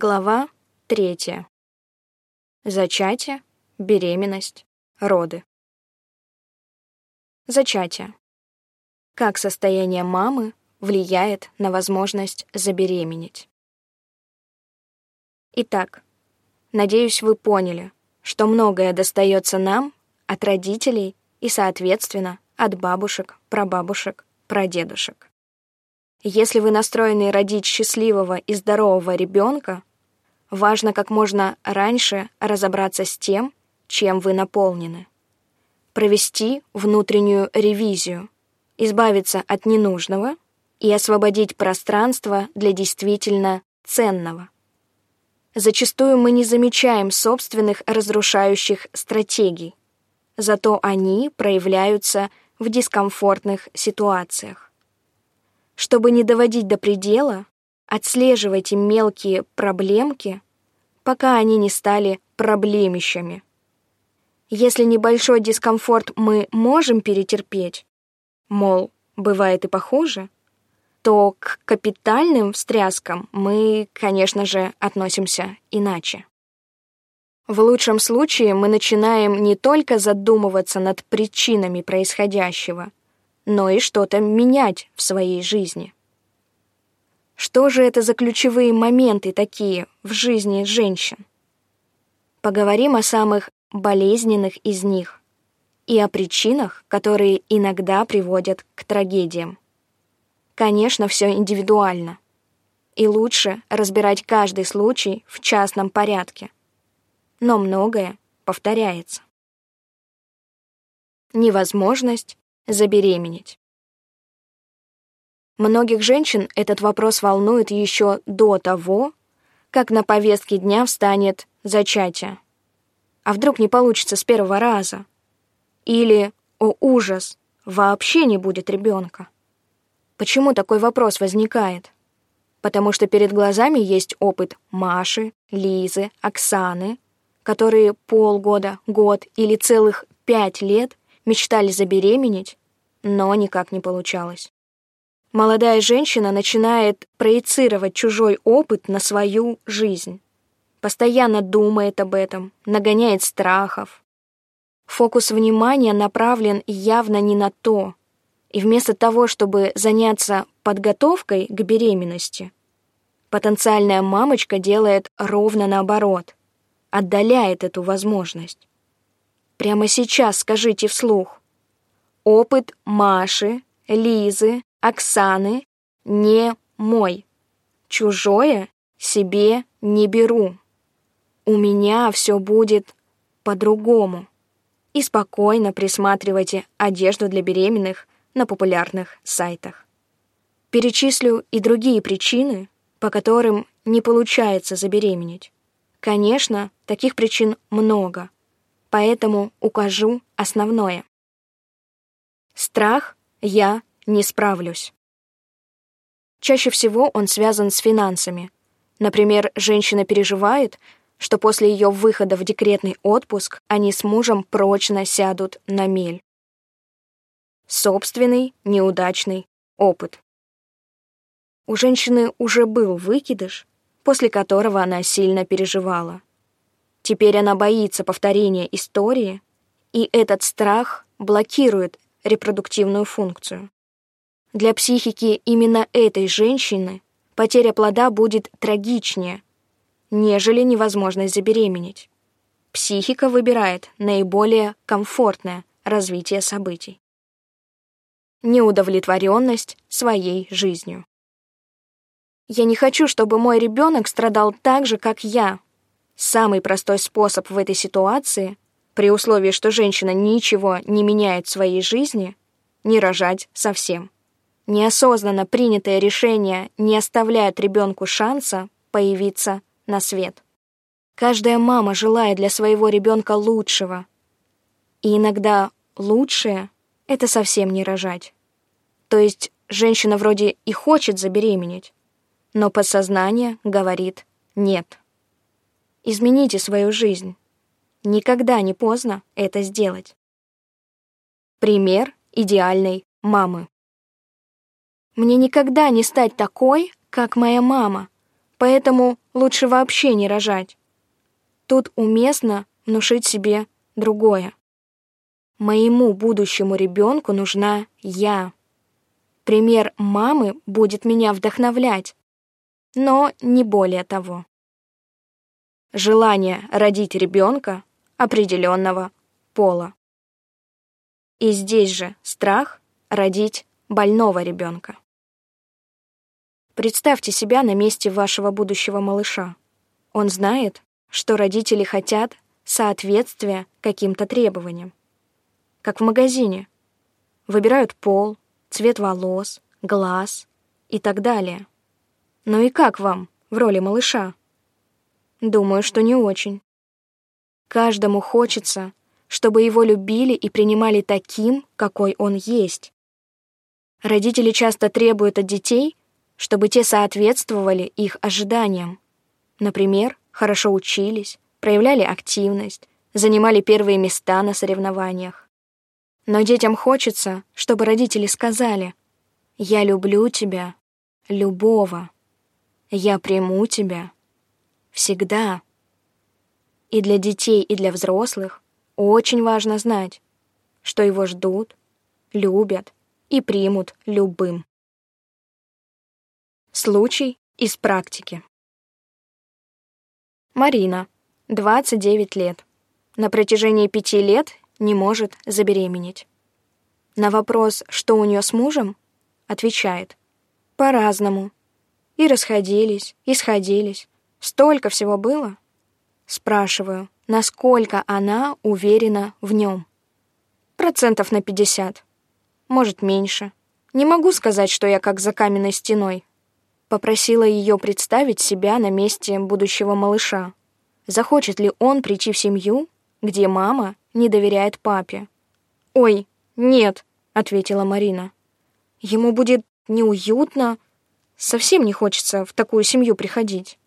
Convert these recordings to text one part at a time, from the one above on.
Глава третья. Зачатие, беременность, роды. Зачатие. Как состояние мамы влияет на возможность забеременеть. Итак, надеюсь, вы поняли, что многое достается нам от родителей и, соответственно, от бабушек, прабабушек, прадедушек. Если вы настроены родить счастливого и здорового ребенка, важно как можно раньше разобраться с тем, чем вы наполнены. Провести внутреннюю ревизию, избавиться от ненужного и освободить пространство для действительно ценного. Зачастую мы не замечаем собственных разрушающих стратегий, зато они проявляются в дискомфортных ситуациях. Чтобы не доводить до предела, отслеживайте мелкие проблемки, пока они не стали проблемищами. Если небольшой дискомфорт мы можем перетерпеть, мол, бывает и похуже, то к капитальным встряскам мы, конечно же, относимся иначе. В лучшем случае мы начинаем не только задумываться над причинами происходящего, но и что-то менять в своей жизни. Что же это за ключевые моменты такие в жизни женщин? Поговорим о самых болезненных из них и о причинах, которые иногда приводят к трагедиям. Конечно, все индивидуально, и лучше разбирать каждый случай в частном порядке. Но многое повторяется. Невозможность забеременеть. Многих женщин этот вопрос волнует еще до того, как на повестке дня встанет зачатие. А вдруг не получится с первого раза? Или, о ужас, вообще не будет ребенка? Почему такой вопрос возникает? Потому что перед глазами есть опыт Маши, Лизы, Оксаны, которые полгода, год или целых пять лет мечтали забеременеть, но никак не получалось. Молодая женщина начинает проецировать чужой опыт на свою жизнь. Постоянно думает об этом, нагоняет страхов. Фокус внимания направлен явно не на то. И вместо того, чтобы заняться подготовкой к беременности, потенциальная мамочка делает ровно наоборот, отдаляет эту возможность. Прямо сейчас скажите вслух. Опыт Маши, Лизы, Оксаны не мой. Чужое себе не беру. У меня все будет по-другому. И спокойно присматривайте одежду для беременных на популярных сайтах. Перечислю и другие причины, по которым не получается забеременеть. Конечно, таких причин много — поэтому укажу основное. Страх «я не справлюсь». Чаще всего он связан с финансами. Например, женщина переживает, что после ее выхода в декретный отпуск они с мужем прочно сядут на мель. Собственный неудачный опыт. У женщины уже был выкидыш, после которого она сильно переживала. Теперь она боится повторения истории, и этот страх блокирует репродуктивную функцию. Для психики именно этой женщины потеря плода будет трагичнее, нежели невозможность забеременеть. Психика выбирает наиболее комфортное развитие событий. Неудовлетворенность своей жизнью. Я не хочу, чтобы мой ребенок страдал так же, как я, Самый простой способ в этой ситуации, при условии, что женщина ничего не меняет в своей жизни, не рожать совсем. Неосознанно принятое решение не оставляет ребенку шанса появиться на свет. Каждая мама желает для своего ребенка лучшего. И иногда лучшее — это совсем не рожать. То есть женщина вроде и хочет забеременеть, но подсознание говорит «нет». Измените свою жизнь. Никогда не поздно это сделать. Пример идеальной мамы. Мне никогда не стать такой, как моя мама, поэтому лучше вообще не рожать. Тут уместно внушить себе другое. Моему будущему ребенку нужна я. Пример мамы будет меня вдохновлять, но не более того. Желание родить ребенка определенного пола. И здесь же страх родить больного ребенка. Представьте себя на месте вашего будущего малыша. Он знает, что родители хотят соответствия каким-то требованиям. Как в магазине. Выбирают пол, цвет волос, глаз и так далее. Ну и как вам в роли малыша? Думаю, что не очень. Каждому хочется, чтобы его любили и принимали таким, какой он есть. Родители часто требуют от детей, чтобы те соответствовали их ожиданиям. Например, хорошо учились, проявляли активность, занимали первые места на соревнованиях. Но детям хочется, чтобы родители сказали «Я люблю тебя, любого, я приму тебя, всегда». И для детей, и для взрослых очень важно знать, что его ждут, любят и примут любым. Случай из практики. Марина, 29 лет. На протяжении пяти лет не может забеременеть. На вопрос, что у нее с мужем, отвечает «по-разному». И расходились, и сходились. Столько всего было. Спрашиваю, насколько она уверена в нем. Процентов на 50. Может, меньше. Не могу сказать, что я как за каменной стеной. Попросила ее представить себя на месте будущего малыша. Захочет ли он прийти в семью, где мама не доверяет папе? «Ой, нет», — ответила Марина. «Ему будет неуютно. Совсем не хочется в такую семью приходить».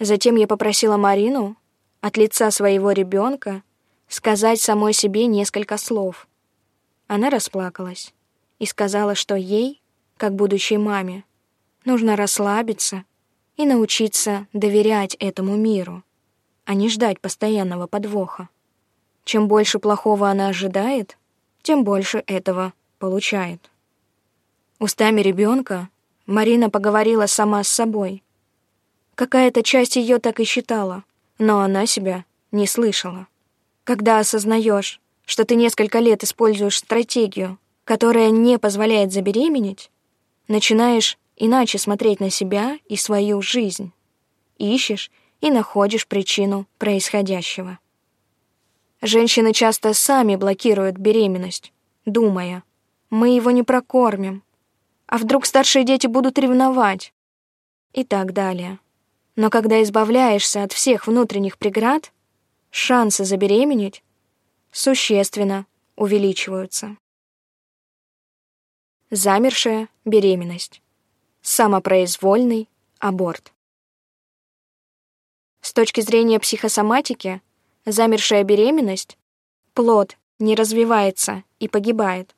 Затем я попросила Марину от лица своего ребенка сказать самой себе несколько слов. Она расплакалась и сказала, что ей, как будущей маме, Нужно расслабиться и научиться доверять этому миру, а не ждать постоянного подвоха. Чем больше плохого она ожидает, тем больше этого получает. Устами ребенка Марина поговорила сама с собой. Какая-то часть ее так и считала, но она себя не слышала. Когда осознаешь, что ты несколько лет используешь стратегию, которая не позволяет забеременеть, начинаешь иначе смотреть на себя и свою жизнь. Ищешь и находишь причину происходящего. Женщины часто сами блокируют беременность, думая, мы его не прокормим, а вдруг старшие дети будут ревновать и так далее. Но когда избавляешься от всех внутренних преград, шансы забеременеть существенно увеличиваются. Замершая беременность самопроизвольный аборт. С точки зрения психосоматики, замершая беременность, плод не развивается и погибает,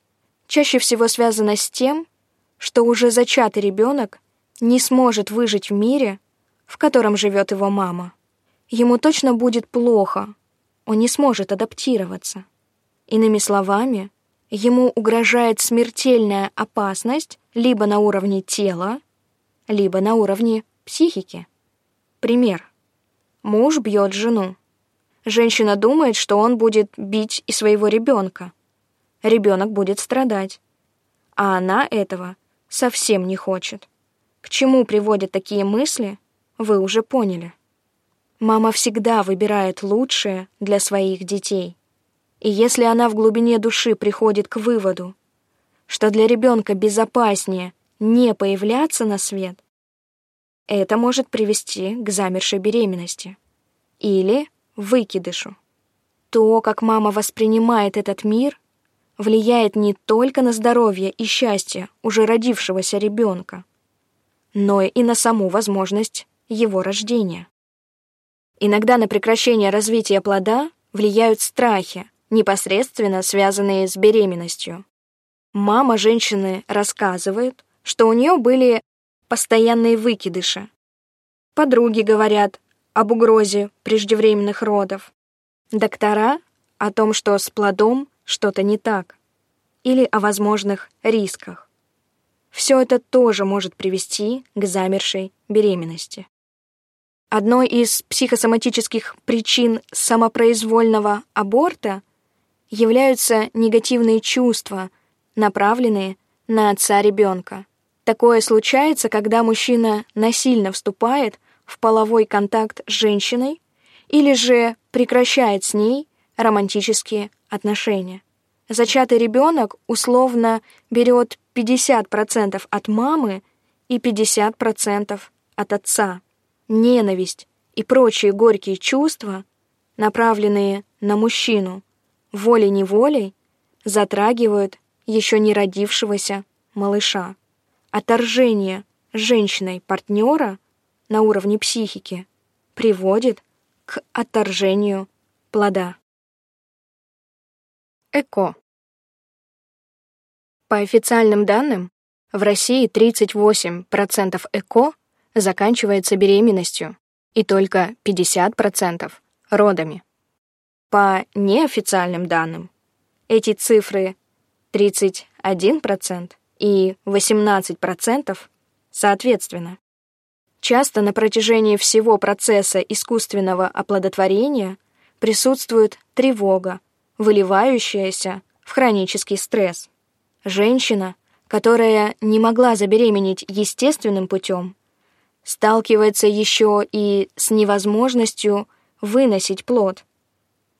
чаще всего связана с тем, что уже зачатый ребенок не сможет выжить в мире, в котором живет его мама. Ему точно будет плохо, он не сможет адаптироваться. Иными словами, ему угрожает смертельная опасность либо на уровне тела, либо на уровне психики. Пример. Муж бьет жену. Женщина думает, что он будет бить и своего ребенка. Ребенок будет страдать. А она этого совсем не хочет. К чему приводят такие мысли, вы уже поняли. Мама всегда выбирает лучшее для своих детей. И если она в глубине души приходит к выводу, что для ребенка безопаснее не появляться на свет, это может привести к замершей беременности или выкидышу. То, как мама воспринимает этот мир, влияет не только на здоровье и счастье уже родившегося ребенка, но и на саму возможность его рождения. Иногда на прекращение развития плода влияют страхи, непосредственно связанные с беременностью. Мама женщины рассказывает, что у нее были постоянные выкидыши. Подруги говорят об угрозе преждевременных родов. Доктора — о том, что с плодом что-то не так. Или о возможных рисках. Все это тоже может привести к замершей беременности. Одной из психосоматических причин самопроизвольного аборта являются негативные чувства, направленные на отца ребенка. Такое случается, когда мужчина насильно вступает в половой контакт с женщиной или же прекращает с ней романтические отношения. Зачатый ребенок условно берет 50% от мамы и 50% от отца ненависть и прочие горькие чувства, направленные на мужчину, волей-неволей затрагивают еще не родившегося малыша. Отторжение женщиной партнера на уровне психики приводит к отторжению плода. ЭКО. По официальным данным, в России 38% ЭКО заканчивается беременностью и только 50% — родами. По неофициальным данным, эти цифры 31% и 18% соответственно. Часто на протяжении всего процесса искусственного оплодотворения присутствует тревога, выливающаяся в хронический стресс. Женщина, которая не могла забеременеть естественным путем, сталкивается еще и с невозможностью выносить плод,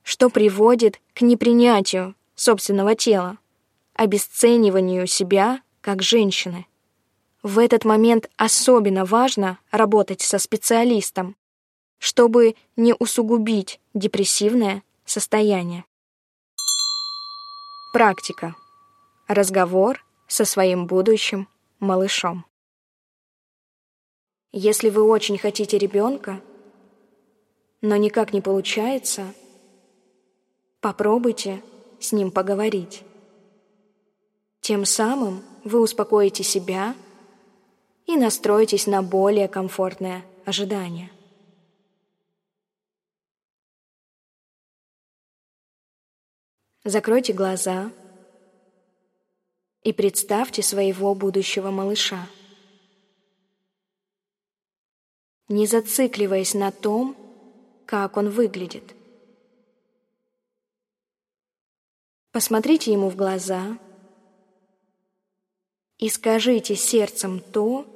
что приводит к непринятию собственного тела, обесцениванию себя как женщины. В этот момент особенно важно работать со специалистом, чтобы не усугубить депрессивное состояние. Практика. Разговор со своим будущим малышом. Если вы очень хотите ребенка, но никак не получается, попробуйте с ним поговорить. Тем самым вы успокоите себя и настроитесь на более комфортное ожидание. Закройте глаза и представьте своего будущего малыша. не зацикливаясь на том, как он выглядит. Посмотрите ему в глаза и скажите сердцем то,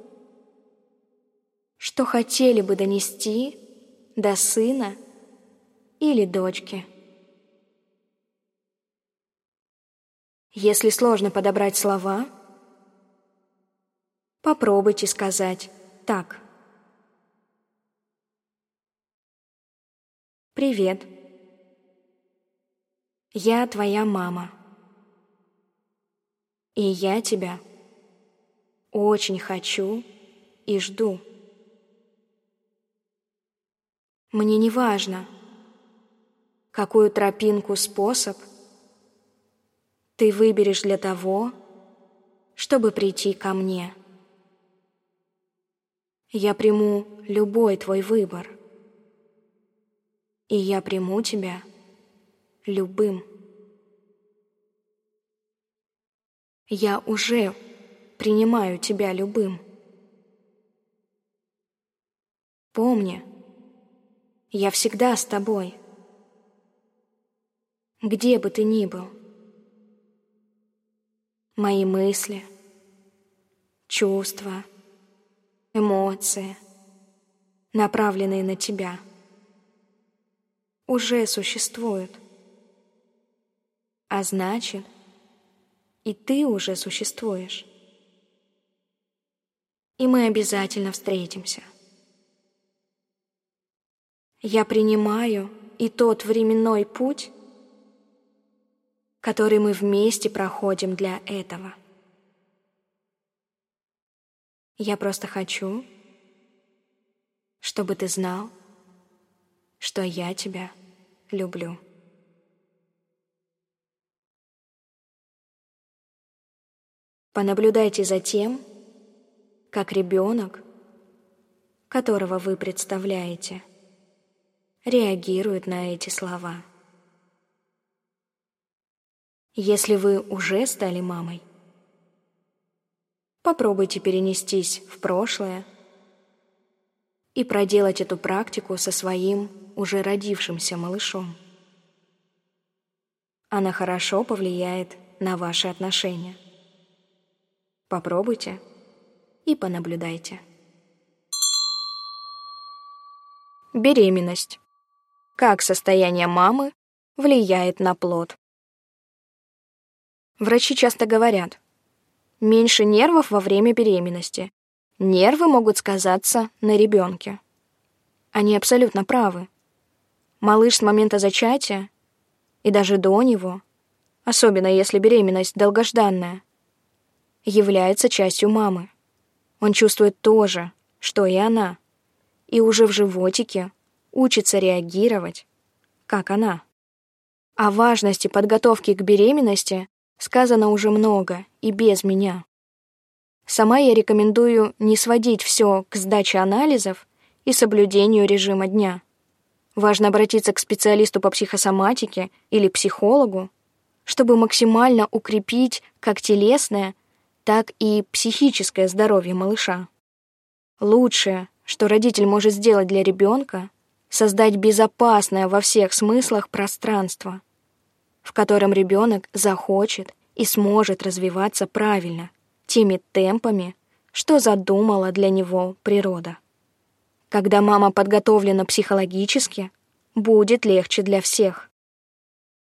что хотели бы донести до сына или дочки. Если сложно подобрать слова, попробуйте сказать так – Привет. Я твоя мама. И я тебя очень хочу и жду. Мне не важно, какую тропинку, способ ты выберешь для того, чтобы прийти ко мне. Я приму любой твой выбор — и я приму тебя любым. Я уже принимаю тебя любым. Помни, я всегда с тобой. Где бы ты ни был. Мои мысли, чувства, эмоции, направленные на тебя — уже существуют. А значит, и ты уже существуешь. И мы обязательно встретимся. Я принимаю и тот временной путь, который мы вместе проходим для этого. Я просто хочу, чтобы ты знал, что я тебя люблю. Понаблюдайте за тем, как ребенок которого вы представляете, реагирует на эти слова. Если вы уже стали мамой, попробуйте перенестись в прошлое и проделать эту практику со своим уже родившимся малышом. Она хорошо повлияет на ваши отношения. Попробуйте и понаблюдайте. Беременность. Как состояние мамы влияет на плод? Врачи часто говорят, меньше нервов во время беременности. Нервы могут сказаться на ребенке. Они абсолютно правы. Малыш с момента зачатия и даже до него, особенно если беременность долгожданная, является частью мамы. Он чувствует то же, что и она, и уже в животике учится реагировать, как она. О важности подготовки к беременности сказано уже много и без меня. Сама я рекомендую не сводить все к сдаче анализов и соблюдению режима дня. Важно обратиться к специалисту по психосоматике или психологу, чтобы максимально укрепить как телесное, так и психическое здоровье малыша. Лучшее, что родитель может сделать для ребенка, создать безопасное во всех смыслах пространство — в котором ребенок захочет и сможет развиваться правильно, теми темпами, что задумала для него природа. Когда мама подготовлена психологически, будет легче для всех.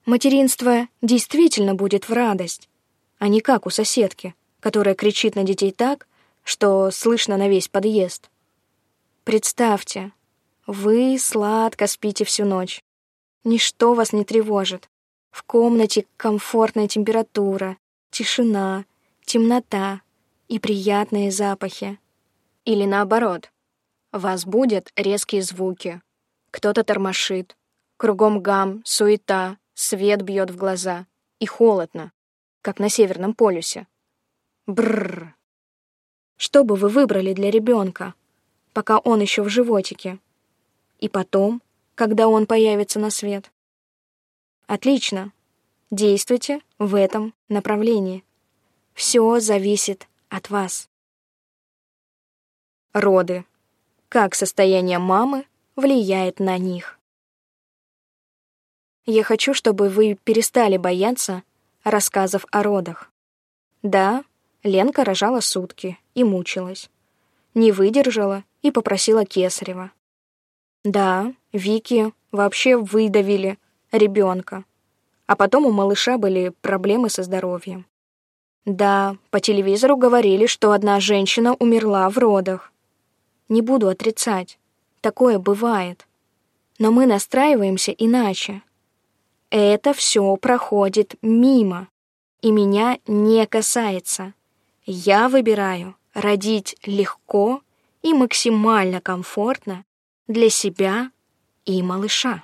Материнство действительно будет в радость, а не как у соседки, которая кричит на детей так, что слышно на весь подъезд. Представьте, вы сладко спите всю ночь. Ничто вас не тревожит. В комнате комфортная температура, тишина, темнота и приятные запахи. Или наоборот, вас будут резкие звуки. Кто-то тормошит. Кругом гам, суета, свет бьет в глаза. И холодно, как на Северном полюсе. Бррр. Что бы вы выбрали для ребенка, пока он еще в животике? И потом, когда он появится на свет? Отлично. Действуйте в этом направлении. Все зависит от вас. Роды. Как состояние мамы влияет на них. Я хочу, чтобы вы перестали бояться рассказов о родах. Да, Ленка рожала сутки и мучилась. Не выдержала и попросила кесарева. Да, Вики вообще выдавили, ребенка. А потом у малыша были проблемы со здоровьем. Да, по телевизору говорили, что одна женщина умерла в родах. Не буду отрицать, такое бывает. Но мы настраиваемся иначе. Это все проходит мимо, и меня не касается. Я выбираю родить легко и максимально комфортно для себя и малыша.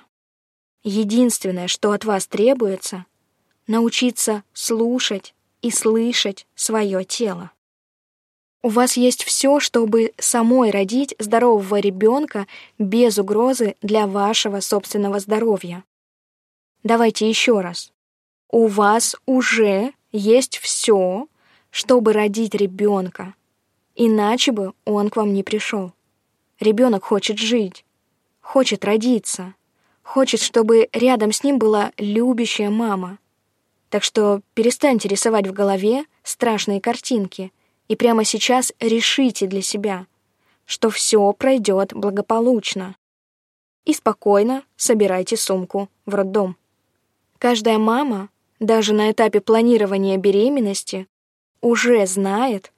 Единственное, что от вас требуется, научиться слушать и слышать свое тело. У вас есть все, чтобы самой родить здорового ребенка без угрозы для вашего собственного здоровья. Давайте еще раз. У вас уже есть все, чтобы родить ребенка. Иначе бы он к вам не пришел. Ребенок хочет жить, хочет родиться. Хочет, чтобы рядом с ним была любящая мама. Так что перестаньте рисовать в голове страшные картинки и прямо сейчас решите для себя, что все пройдет благополучно. И спокойно собирайте сумку в роддом. Каждая мама, даже на этапе планирования беременности, уже знает,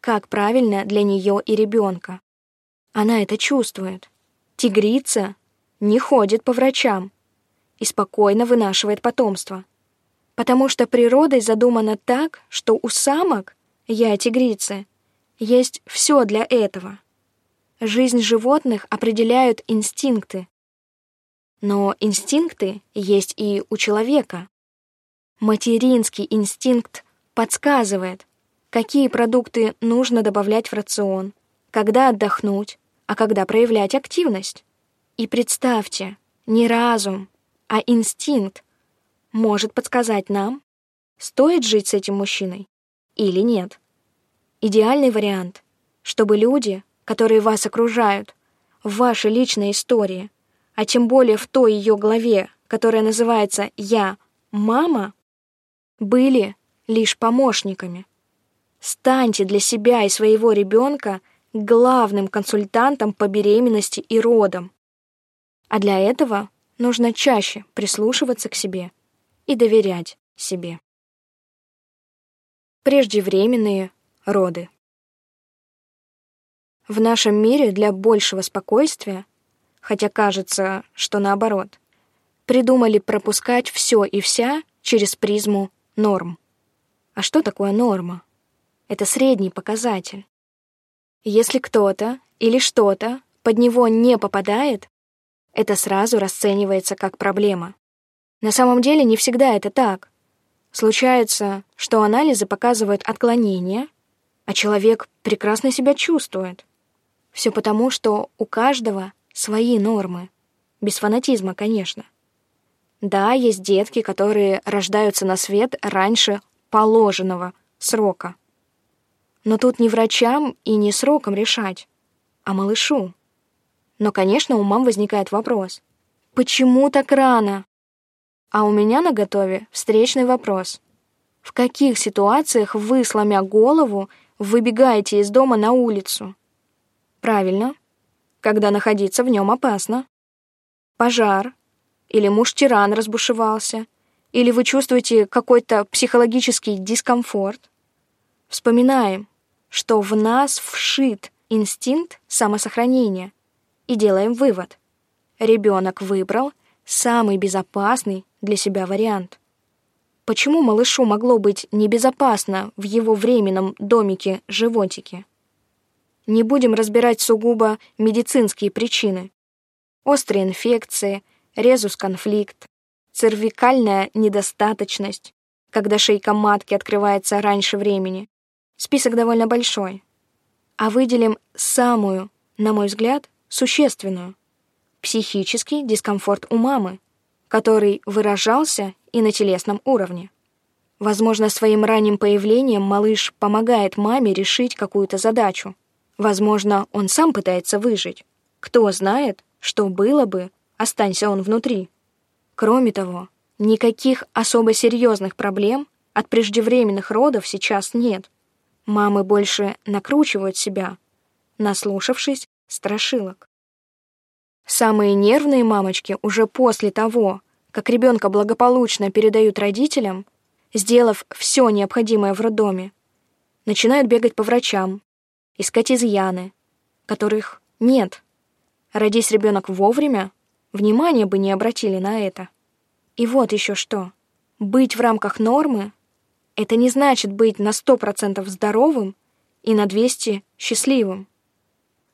как правильно для нее и ребенка. Она это чувствует. Тигрица не ходит по врачам и спокойно вынашивает потомство. Потому что природой задумано так, что у самок, я тигрицы, есть все для этого. Жизнь животных определяют инстинкты. Но инстинкты есть и у человека. Материнский инстинкт подсказывает, какие продукты нужно добавлять в рацион, когда отдохнуть, а когда проявлять активность. И представьте, не разум, а инстинкт может подсказать нам, стоит жить с этим мужчиной или нет. Идеальный вариант, чтобы люди, которые вас окружают, в вашей личной истории, а тем более в той ее главе, которая называется «Я – мама», были лишь помощниками. Станьте для себя и своего ребенка главным консультантом по беременности и родам. А для этого нужно чаще прислушиваться к себе и доверять себе. Преждевременные роды. В нашем мире для большего спокойствия, хотя кажется, что наоборот, придумали пропускать все и вся через призму норм. А что такое норма? Это средний показатель. Если кто-то или что-то под него не попадает, это сразу расценивается как проблема. На самом деле не всегда это так. Случается, что анализы показывают отклонения, а человек прекрасно себя чувствует. Все потому, что у каждого свои нормы. Без фанатизма, конечно. Да, есть детки, которые рождаются на свет раньше положенного срока. Но тут не врачам и не сроком решать, а малышу. Но, конечно, у мам возникает вопрос. Почему так рано? А у меня на готове встречный вопрос. В каких ситуациях вы, сломя голову, выбегаете из дома на улицу? Правильно. Когда находиться в нем опасно. Пожар. Или муж-тиран разбушевался. Или вы чувствуете какой-то психологический дискомфорт. Вспоминаем, что в нас вшит инстинкт самосохранения. И делаем вывод. Ребенок выбрал самый безопасный для себя вариант. Почему малышу могло быть небезопасно в его временном домике-животике? Не будем разбирать сугубо медицинские причины. Острые инфекции, резус-конфликт, цервикальная недостаточность, когда шейка матки открывается раньше времени. Список довольно большой. А выделим самую, на мой взгляд, существенную. Психический дискомфорт у мамы, который выражался и на телесном уровне. Возможно, своим ранним появлением малыш помогает маме решить какую-то задачу. Возможно, он сам пытается выжить. Кто знает, что было бы, останься он внутри. Кроме того, никаких особо серьезных проблем от преждевременных родов сейчас нет. Мамы больше накручивают себя, наслушавшись страшилок. Самые нервные мамочки уже после того, как ребенка благополучно передают родителям, сделав все необходимое в роддоме, начинают бегать по врачам, искать изъяны, которых нет. Родись ребенок вовремя, внимания бы не обратили на это. И вот еще что. Быть в рамках нормы — это не значит быть на 100% здоровым и на 200% счастливым.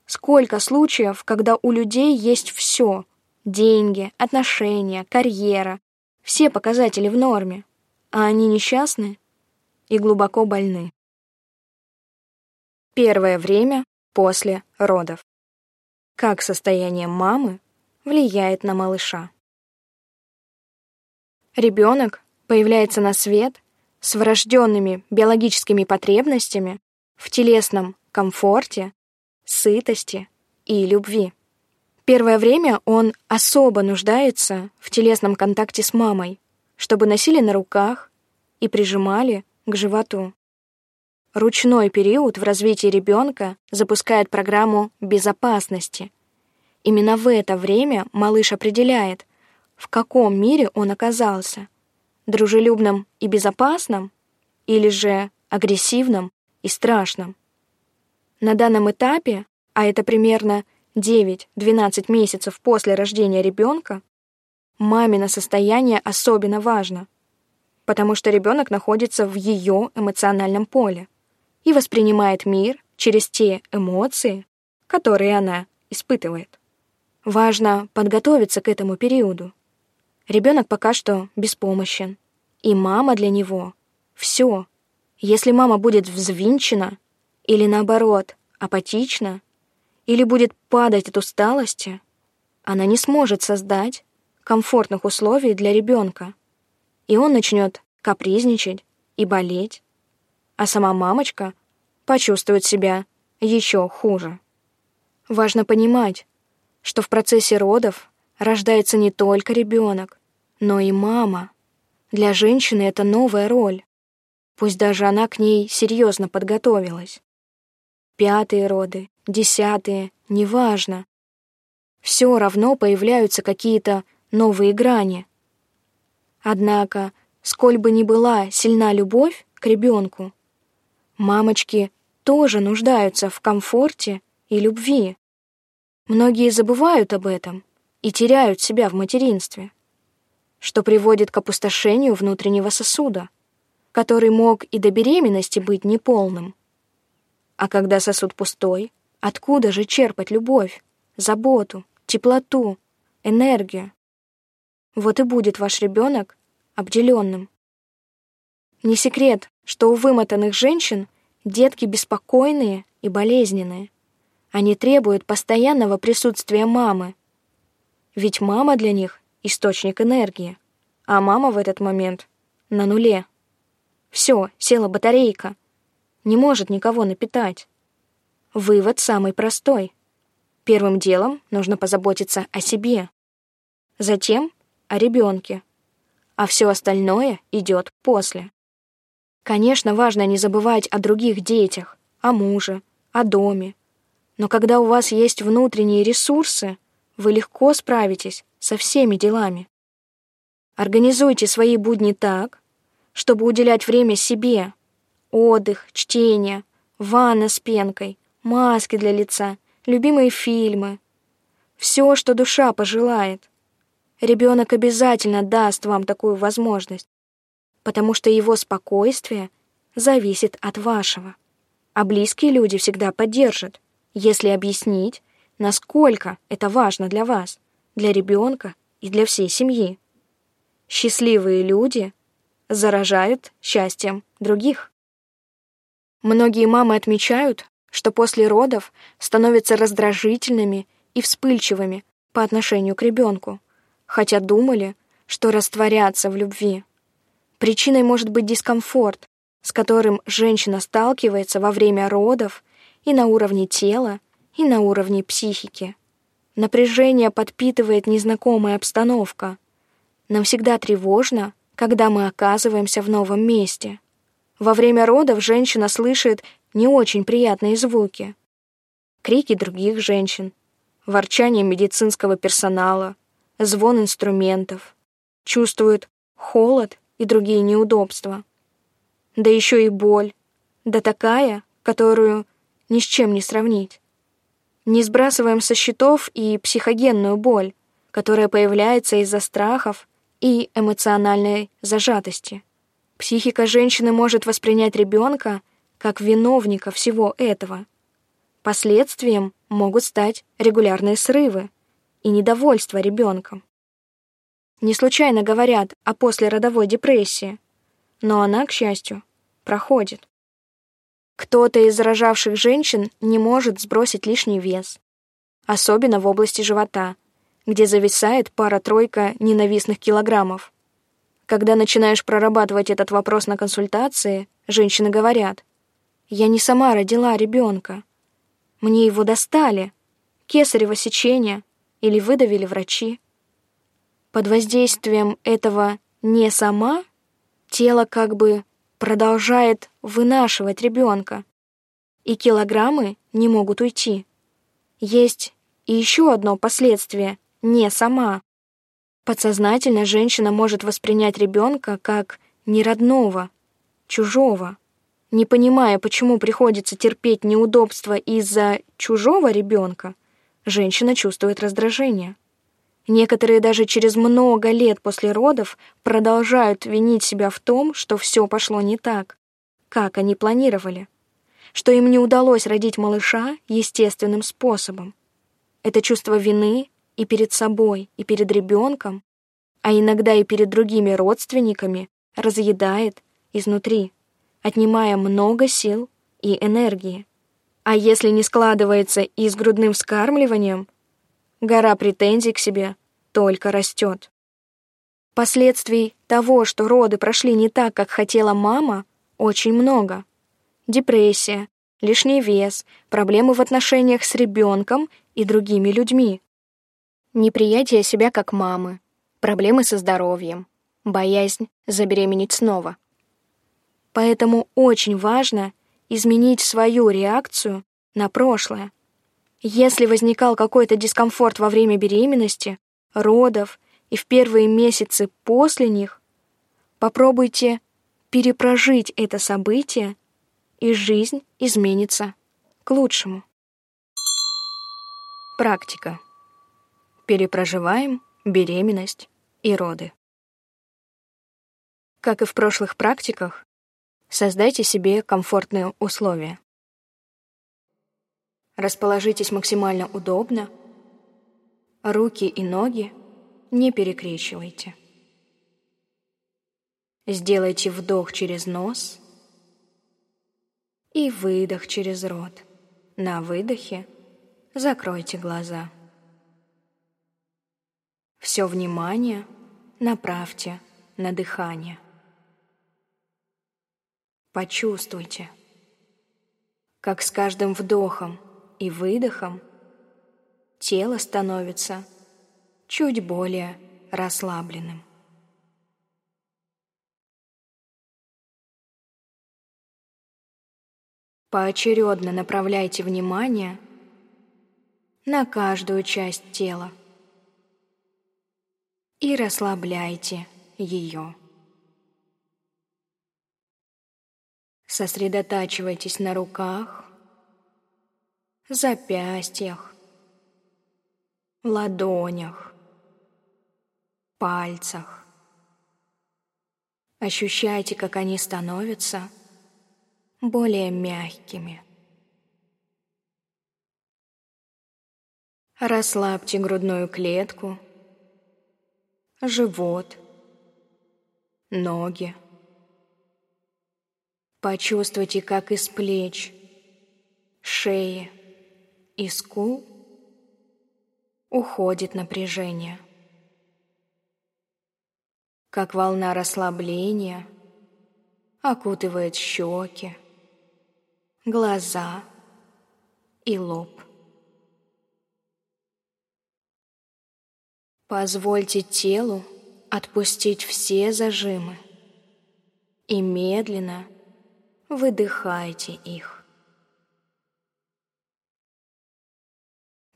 Сколько случаев, когда у людей есть все — деньги, отношения, карьера, все показатели в норме, а они несчастны и глубоко больны. Первое время после родов. Как состояние мамы влияет на малыша? Ребенок появляется на свет с врожденными биологическими потребностями в телесном комфорте, сытости и любви. Первое время он особо нуждается в телесном контакте с мамой, чтобы носили на руках и прижимали к животу. Ручной период в развитии ребенка запускает программу безопасности. Именно в это время малыш определяет, в каком мире он оказался — дружелюбном и безопасном или же агрессивном и страшном. На данном этапе, а это примерно 9-12 месяцев после рождения ребенка, мамино состояние особенно важно, потому что ребенок находится в ее эмоциональном поле и воспринимает мир через те эмоции, которые она испытывает. Важно подготовиться к этому периоду. Ребенок пока что беспомощен, и мама для него — все. Если мама будет взвинчена, или наоборот, апатична, или будет падать от усталости, она не сможет создать комфортных условий для ребенка, и он начнет капризничать и болеть, а сама мамочка почувствует себя еще хуже. Важно понимать, что в процессе родов рождается не только ребенок, но и мама. Для женщины это новая роль, пусть даже она к ней серьезно подготовилась. Пятые роды, десятые, неважно. Все равно появляются какие-то новые грани. Однако, сколь бы ни была сильна любовь к ребенку, мамочки тоже нуждаются в комфорте и любви. Многие забывают об этом и теряют себя в материнстве, что приводит к опустошению внутреннего сосуда, который мог и до беременности быть неполным. А когда сосуд пустой, откуда же черпать любовь, заботу, теплоту, энергию? Вот и будет ваш ребенок обделенным. Не секрет, что у вымотанных женщин детки беспокойные и болезненные. Они требуют постоянного присутствия мамы. Ведь мама для них — источник энергии, а мама в этот момент на нуле. Все, села батарейка. Не может никого напитать. Вывод самый простой. Первым делом нужно позаботиться о себе. Затем о ребенке, а все остальное идет после. Конечно, важно не забывать о других детях, о муже, о доме. Но когда у вас есть внутренние ресурсы, вы легко справитесь со всеми делами. Организуйте свои будни так, чтобы уделять время себе. Отдых, чтение, ванна с пенкой, маски для лица, любимые фильмы. Все, что душа пожелает. Ребенок обязательно даст вам такую возможность, потому что его спокойствие зависит от вашего. А близкие люди всегда поддержат, если объяснить, насколько это важно для вас, для ребенка и для всей семьи. Счастливые люди заражают счастьем других. Многие мамы отмечают, что после родов становятся раздражительными и вспыльчивыми по отношению к ребенку хотя думали, что растворятся в любви. Причиной может быть дискомфорт, с которым женщина сталкивается во время родов и на уровне тела, и на уровне психики. Напряжение подпитывает незнакомая обстановка. Нам всегда тревожно, когда мы оказываемся в новом месте. Во время родов женщина слышит не очень приятные звуки. Крики других женщин, ворчание медицинского персонала — звон инструментов, чувствует холод и другие неудобства. Да еще и боль, да такая, которую ни с чем не сравнить. Не сбрасываем со счетов и психогенную боль, которая появляется из-за страхов и эмоциональной зажатости. Психика женщины может воспринять ребенка как виновника всего этого. Последствием могут стать регулярные срывы, и недовольство ребенком. Не случайно говорят о послеродовой депрессии, но она, к счастью, проходит. Кто-то из рожавших женщин не может сбросить лишний вес, особенно в области живота, где зависает пара-тройка ненавистных килограммов. Когда начинаешь прорабатывать этот вопрос на консультации, женщины говорят, «Я не сама родила ребенка. Мне его достали. Кесарево сечение, или выдавили врачи. Под воздействием этого «не сама» тело как бы продолжает вынашивать ребенка, и килограммы не могут уйти. Есть и еще одно последствие «не сама». Подсознательно женщина может воспринять ребенка как неродного, чужого. Не понимая, почему приходится терпеть неудобства из-за чужого ребенка, женщина чувствует раздражение. Некоторые даже через много лет после родов продолжают винить себя в том, что все пошло не так, как они планировали, что им не удалось родить малыша естественным способом. Это чувство вины и перед собой, и перед ребенком, а иногда и перед другими родственниками разъедает изнутри, отнимая много сил и энергии. А если не складывается и с грудным вскармливанием, гора претензий к себе только растет. Последствий того, что роды прошли не так, как хотела мама, очень много. Депрессия, лишний вес, проблемы в отношениях с ребенком и другими людьми. Неприятие себя как мамы, проблемы со здоровьем, боязнь забеременеть снова. Поэтому очень важно изменить свою реакцию на прошлое. Если возникал какой-то дискомфорт во время беременности, родов и в первые месяцы после них, попробуйте перепрожить это событие, и жизнь изменится к лучшему. Практика. Перепроживаем беременность и роды. Как и в прошлых практиках, создайте себе комфортные условия. Расположитесь максимально удобно, руки и ноги не перекрещивайте. Сделайте вдох через нос и выдох через рот. На выдохе закройте глаза. Все внимание направьте на дыхание. Почувствуйте, как с каждым вдохом и выдохом тело становится чуть более расслабленным. Поочередно направляйте внимание на каждую часть тела и расслабляйте ее. Сосредотачивайтесь на руках, запястьях, ладонях, пальцах. Ощущайте, как они становятся более мягкими. Расслабьте грудную клетку, живот, ноги. Почувствуйте, как из плеч, шеи и скул уходит напряжение как волна расслабления окутывает щеки, глаза и лоб. Позвольте телу отпустить все зажимы и медленно выдыхайте их.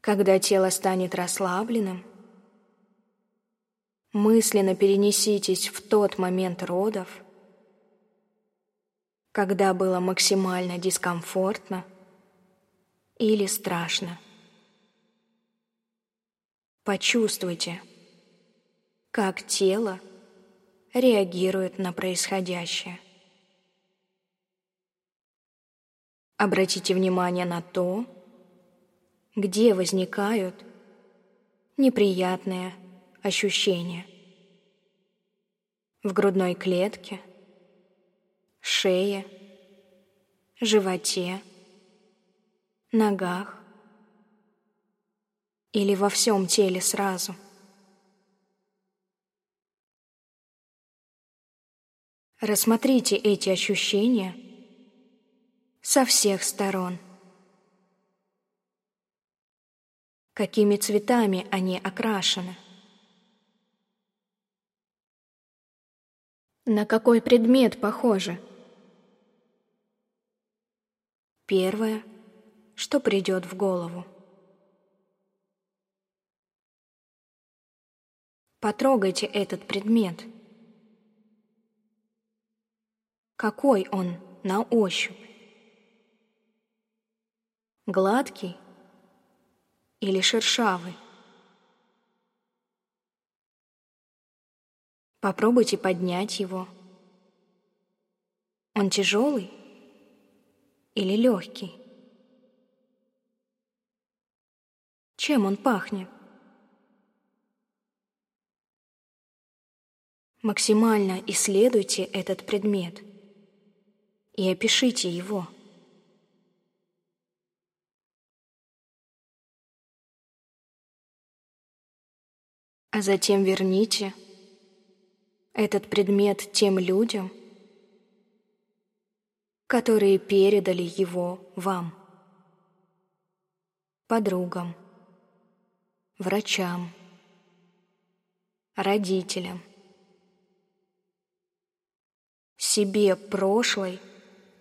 Когда тело станет расслабленным, мысленно перенеситесь в тот момент родов, когда было максимально дискомфортно или страшно. Почувствуйте, как тело реагирует на происходящее. Обратите внимание на то, где возникают неприятные ощущения. В грудной клетке, шее, животе, ногах или во всем теле сразу. Рассмотрите эти ощущения со всех сторон. Какими цветами они окрашены – На какой предмет похоже? Первое, что придет в голову. Потрогайте этот предмет. Какой он на ощупь? Гладкий или шершавый? Попробуйте поднять его. Он тяжелый или легкий? Чем он пахнет? Максимально исследуйте этот предмет и опишите его. А затем верните этот предмет тем людям, которые передали его вам, подругам, врачам, родителям, себе прошлой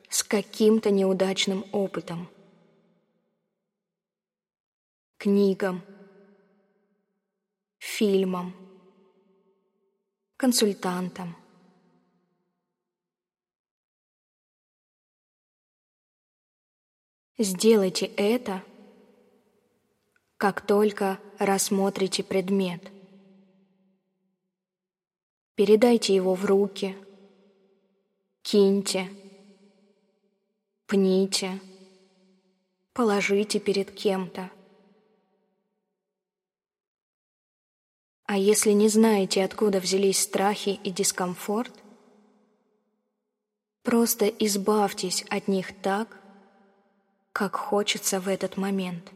с каким-то неудачным опытом, книгам, фильмам, консультантам. Сделайте это, как только рассмотрите предмет. Передайте его в руки, киньте, пните, положите перед кем-то. А если не знаете, откуда взялись страхи и дискомфорт, просто избавьтесь от них так, как хочется в этот момент.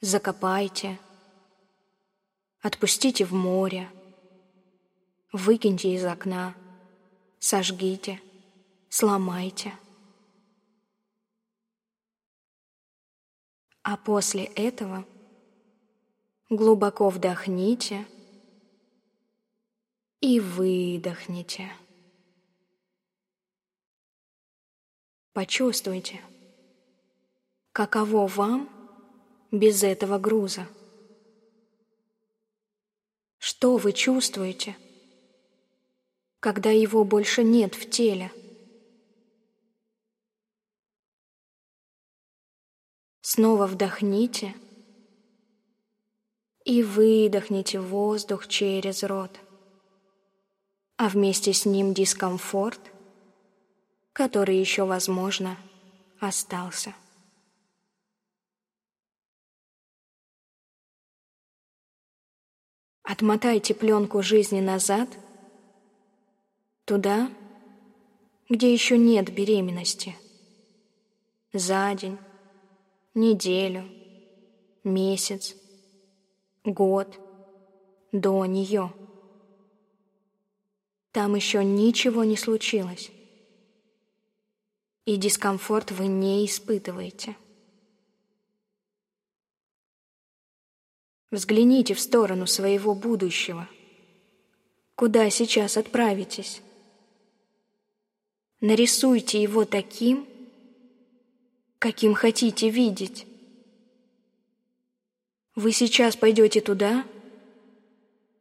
Закопайте, отпустите в море, выкиньте из окна, сожгите, сломайте. А после этого – Глубоко вдохните и выдохните. Почувствуйте, каково вам без этого груза. Что вы чувствуете, когда его больше нет в теле? Снова вдохните и выдохните воздух через рот, а вместе с ним дискомфорт, который еще, возможно, остался. Отмотайте пленку жизни назад, туда, где еще нет беременности, за день, неделю, месяц, год до нее. Там еще ничего не случилось. И дискомфорт вы не испытываете. Взгляните в сторону своего будущего. Куда сейчас отправитесь? Нарисуйте его таким, каким хотите видеть. Вы сейчас пойдете туда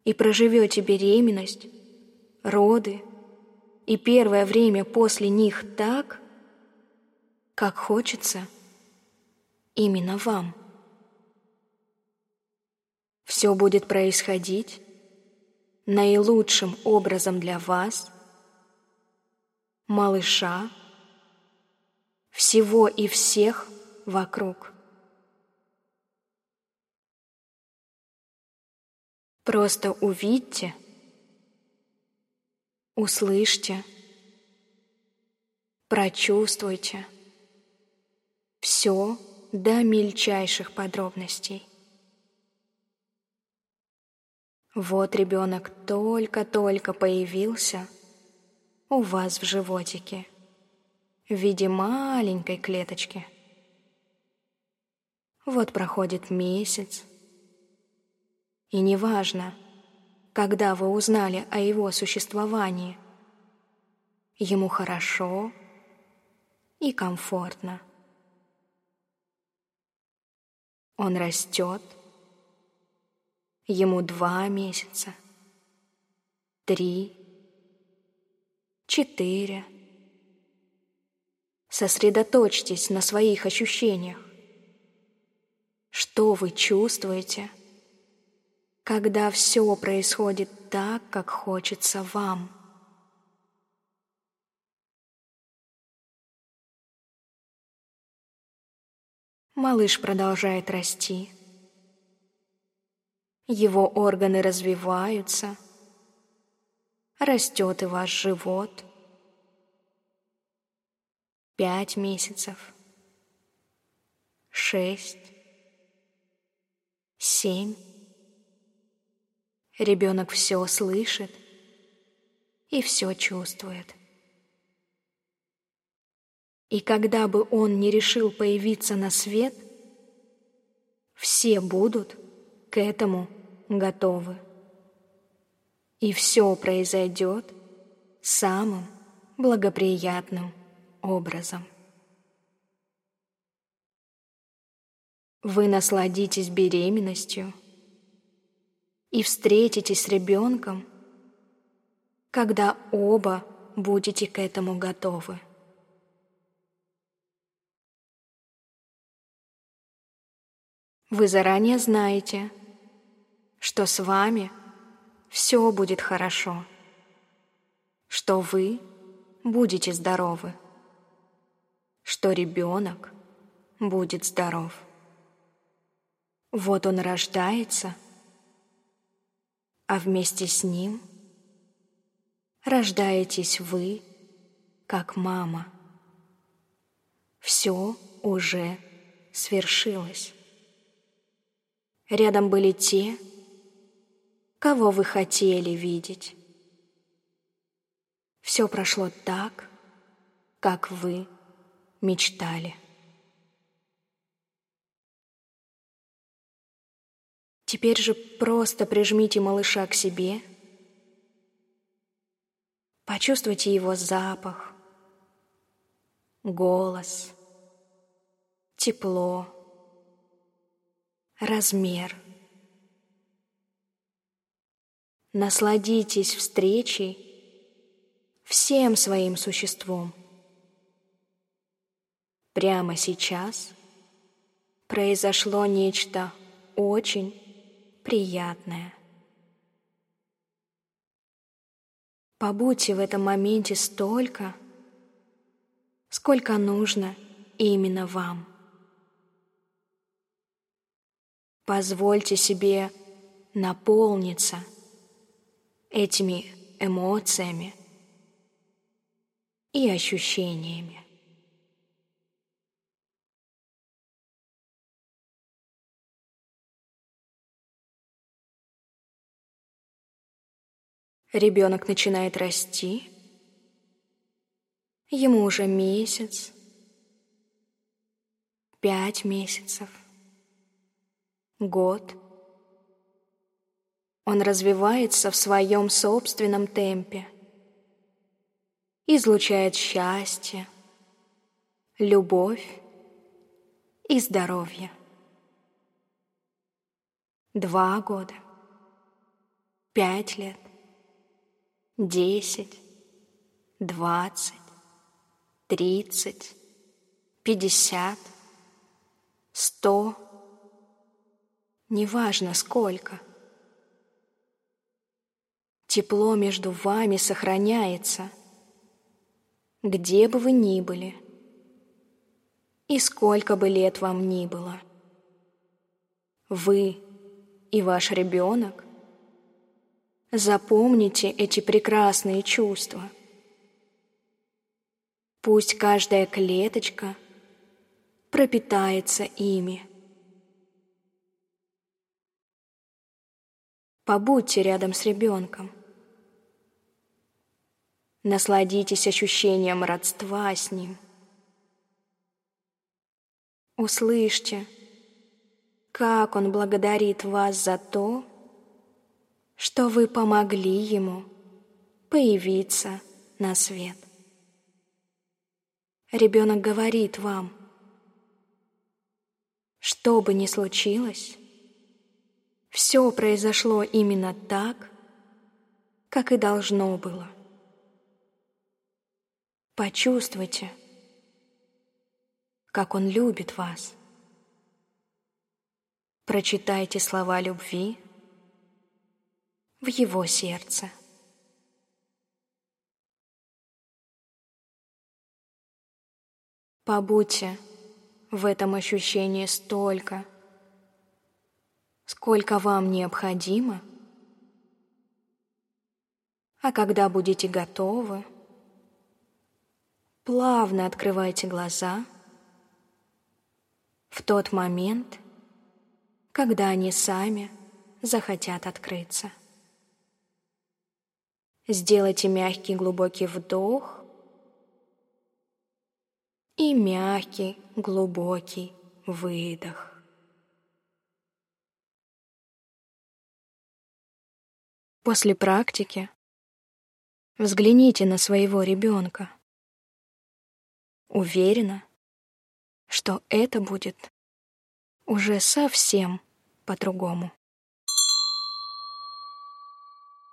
и проживете беременность, роды и первое время после них так, как хочется именно вам. Все будет происходить наилучшим образом для вас, малыша, всего и всех вокруг. Просто увидьте, услышьте, прочувствуйте все до мельчайших подробностей. Вот ребенок только-только появился у вас в животике в виде маленькой клеточки. Вот проходит месяц, и неважно, когда вы узнали о его существовании, ему хорошо и комфортно. Он растет, ему два месяца, три, четыре. Сосредоточьтесь на своих ощущениях. Что вы чувствуете – когда все происходит так, как хочется вам. Малыш продолжает расти. Его органы развиваются. Растет и ваш живот. Пять месяцев. Шесть. Семь Ребенок все слышит и все чувствует. И когда бы он не решил появиться на свет, все будут к этому готовы. И все произойдет самым благоприятным образом. Вы насладитесь беременностью и встретитесь с ребенком, когда оба будете к этому готовы. Вы заранее знаете, что с вами все будет хорошо, что вы будете здоровы, что ребенок будет здоров. Вот он рождается, а вместе с ним рождаетесь вы, как мама. Все уже свершилось. Рядом были те, кого вы хотели видеть. Все прошло так, как вы мечтали. Теперь же просто прижмите малыша к себе, почувствуйте его запах, голос, тепло, размер. Насладитесь встречей всем своим существом. Прямо сейчас произошло нечто очень приятное. Побудьте в этом моменте столько, сколько нужно именно вам. Позвольте себе наполниться этими эмоциями и ощущениями. Ребенок начинает расти. Ему уже месяц, пять месяцев – год. Он развивается в своем собственном темпе, излучает счастье, любовь и здоровье. Два года, пять лет, десять, двадцать, тридцать, пятьдесят, сто — неважно сколько. Тепло между вами сохраняется, где бы вы ни были, и сколько бы лет вам ни было. Вы и ваш ребенок запомните эти прекрасные чувства. Пусть каждая клеточка пропитается ими. Побудьте рядом с ребенком. Насладитесь ощущением родства с ним. Услышьте, как он благодарит вас за то, что вы помогли ему появиться на свет. Ребенок говорит вам, что бы ни случилось, все произошло именно так, как и должно было. Почувствуйте, как Он любит вас. Прочитайте слова любви в Его сердце. Побудьте в этом ощущении столько, сколько вам необходимо, а когда будете готовы, плавно открывайте глаза в тот момент, когда они сами захотят открыться. Сделайте мягкий глубокий вдох и мягкий глубокий выдох. После практики взгляните на своего ребенка. Уверена, что это будет уже совсем по-другому.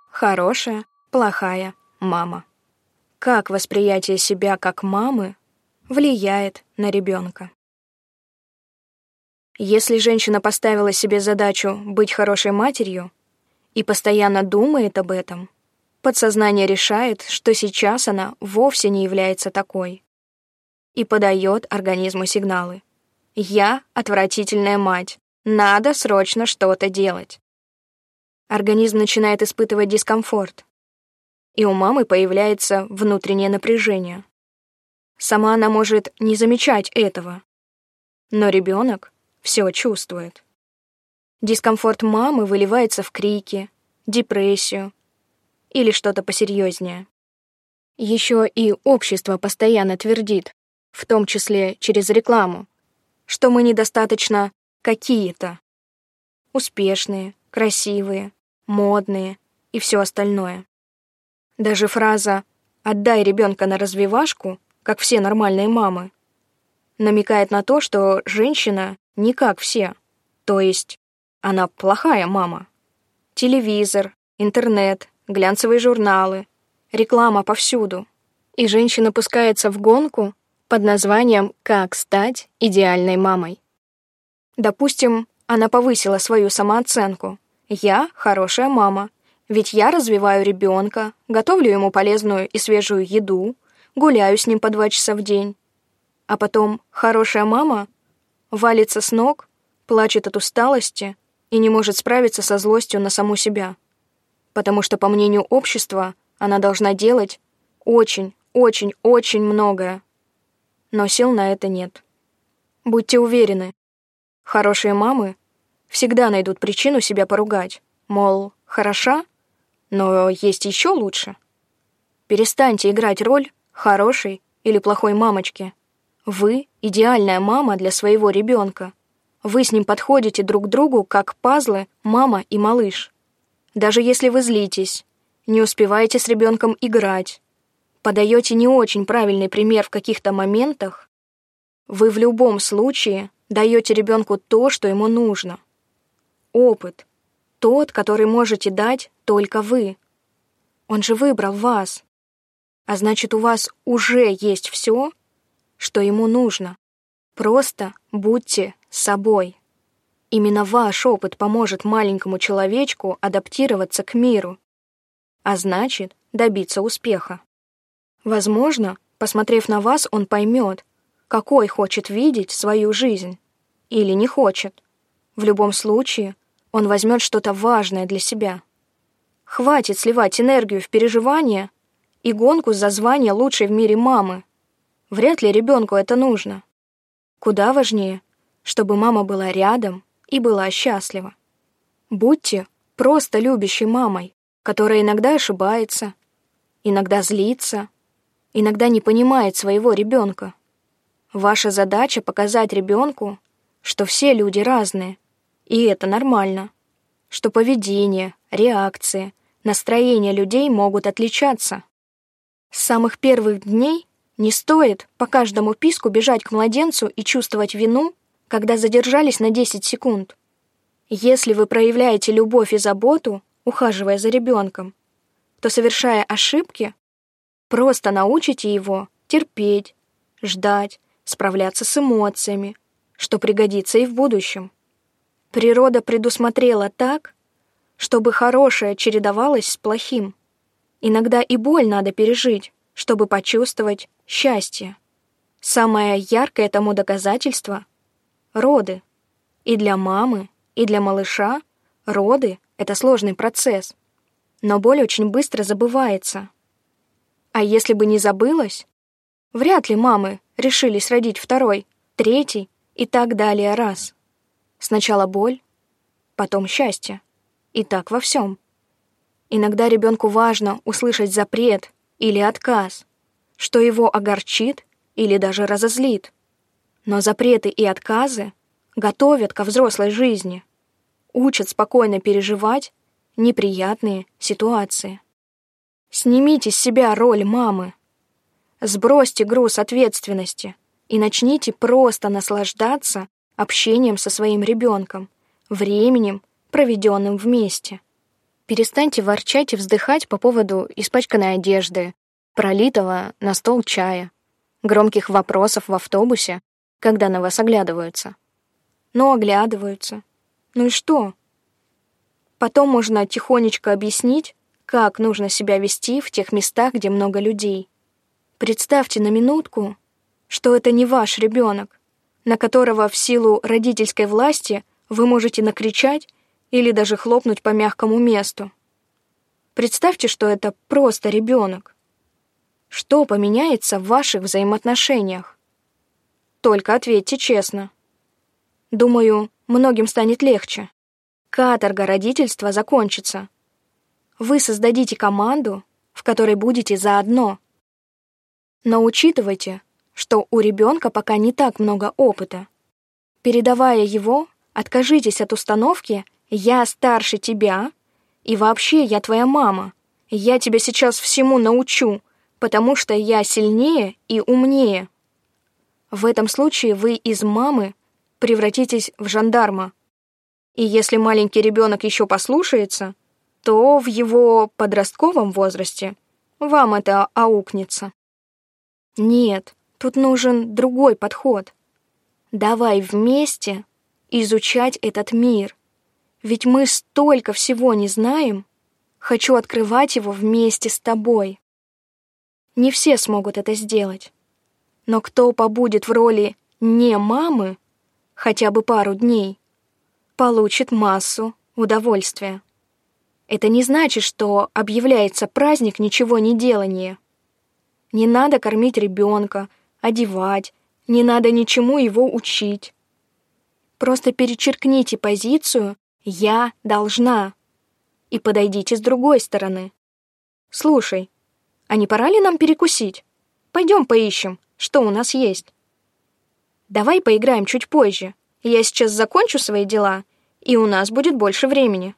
Хорошая, плохая мама. Как восприятие себя как мамы влияет на ребенка? Если женщина поставила себе задачу быть хорошей матерью, и постоянно думает об этом, подсознание решает, что сейчас она вовсе не является такой. И подает организму сигналы. «Я — отвратительная мать. Надо срочно что-то делать». Организм начинает испытывать дискомфорт. И у мамы появляется внутреннее напряжение. Сама она может не замечать этого. Но ребенок все чувствует. Дискомфорт мамы выливается в крики, депрессию или что-то посерьезнее. Еще и общество постоянно твердит, в том числе через рекламу, что мы недостаточно какие-то. Успешные, красивые, модные и все остальное. Даже фраза «отдай ребенка на развивашку», как все нормальные мамы, намекает на то, что женщина не как все, то есть она плохая мама. Телевизор, интернет, глянцевые журналы, реклама повсюду. И женщина пускается в гонку под названием «Как стать идеальной мамой». Допустим, она повысила свою самооценку. «Я хорошая мама, ведь я развиваю ребенка, готовлю ему полезную и свежую еду, гуляю с ним по два часа в день». А потом хорошая мама валится с ног, плачет от усталости, и не может справиться со злостью на саму себя. Потому что, по мнению общества, она должна делать очень, очень, очень многое. Но сил на это нет. Будьте уверены, хорошие мамы всегда найдут причину себя поругать. Мол, хороша, но есть еще лучше. Перестаньте играть роль хорошей или плохой мамочки. Вы — идеальная мама для своего ребенка — вы с ним подходите друг к другу, как пазлы мама и малыш. Даже если вы злитесь, не успеваете с ребенком играть, подаете не очень правильный пример в каких-то моментах, вы в любом случае даете ребенку то, что ему нужно. Опыт. Тот, который можете дать только вы. Он же выбрал вас. А значит, у вас уже есть все, что ему нужно. Просто будьте собой. Именно ваш опыт поможет маленькому человечку адаптироваться к миру, а значит, добиться успеха. Возможно, посмотрев на вас, он поймет, какой хочет видеть свою жизнь или не хочет. В любом случае, он возьмет что-то важное для себя. Хватит сливать энергию в переживания и гонку за звание лучшей в мире мамы. Вряд ли ребенку это нужно. Куда важнее чтобы мама была рядом и была счастлива. Будьте просто любящей мамой, которая иногда ошибается, иногда злится, иногда не понимает своего ребенка. Ваша задача — показать ребенку, что все люди разные, и это нормально, что поведение, реакции, настроение людей могут отличаться. С самых первых дней не стоит по каждому писку бежать к младенцу и чувствовать вину когда задержались на 10 секунд. Если вы проявляете любовь и заботу, ухаживая за ребенком, то, совершая ошибки, просто научите его терпеть, ждать, справляться с эмоциями, что пригодится и в будущем. Природа предусмотрела так, чтобы хорошее чередовалось с плохим. Иногда и боль надо пережить, чтобы почувствовать счастье. Самое яркое тому доказательство роды. И для мамы, и для малыша роды — это сложный процесс. Но боль очень быстро забывается. А если бы не забылась, вряд ли мамы решились родить второй, третий и так далее раз. Сначала боль, потом счастье. И так во всем. Иногда ребенку важно услышать запрет или отказ, что его огорчит или даже разозлит. Но запреты и отказы готовят ко взрослой жизни, учат спокойно переживать неприятные ситуации. Снимите с себя роль мамы. Сбросьте груз ответственности и начните просто наслаждаться общением со своим ребенком, временем, проведенным вместе. Перестаньте ворчать и вздыхать по поводу испачканной одежды, пролитого на стол чая, громких вопросов в автобусе, когда на вас оглядываются. Ну, оглядываются. Ну и что? Потом можно тихонечко объяснить, как нужно себя вести в тех местах, где много людей. Представьте на минутку, что это не ваш ребенок, на которого в силу родительской власти вы можете накричать или даже хлопнуть по мягкому месту. Представьте, что это просто ребенок. Что поменяется в ваших взаимоотношениях? Только ответьте честно. Думаю, многим станет легче. Каторга родительства закончится. Вы создадите команду, в которой будете заодно. Но учитывайте, что у ребенка пока не так много опыта. Передавая его, откажитесь от установки «я старше тебя» и вообще «я твоя мама». Я тебя сейчас всему научу, потому что я сильнее и умнее. В этом случае вы из мамы превратитесь в жандарма. И если маленький ребенок еще послушается, то в его подростковом возрасте вам это аукнется. Нет, тут нужен другой подход. Давай вместе изучать этот мир. Ведь мы столько всего не знаем. Хочу открывать его вместе с тобой. Не все смогут это сделать. Но кто побудет в роли не мамы, хотя бы пару дней, получит массу удовольствия. Это не значит, что объявляется праздник ничего не делания. Не надо кормить ребенка, одевать, не надо ничему его учить. Просто перечеркните позицию «я должна» и подойдите с другой стороны. «Слушай, а не пора ли нам перекусить? Пойдем поищем, что у нас есть». Давай поиграем чуть позже. Я сейчас закончу свои дела, и у нас будет больше времени.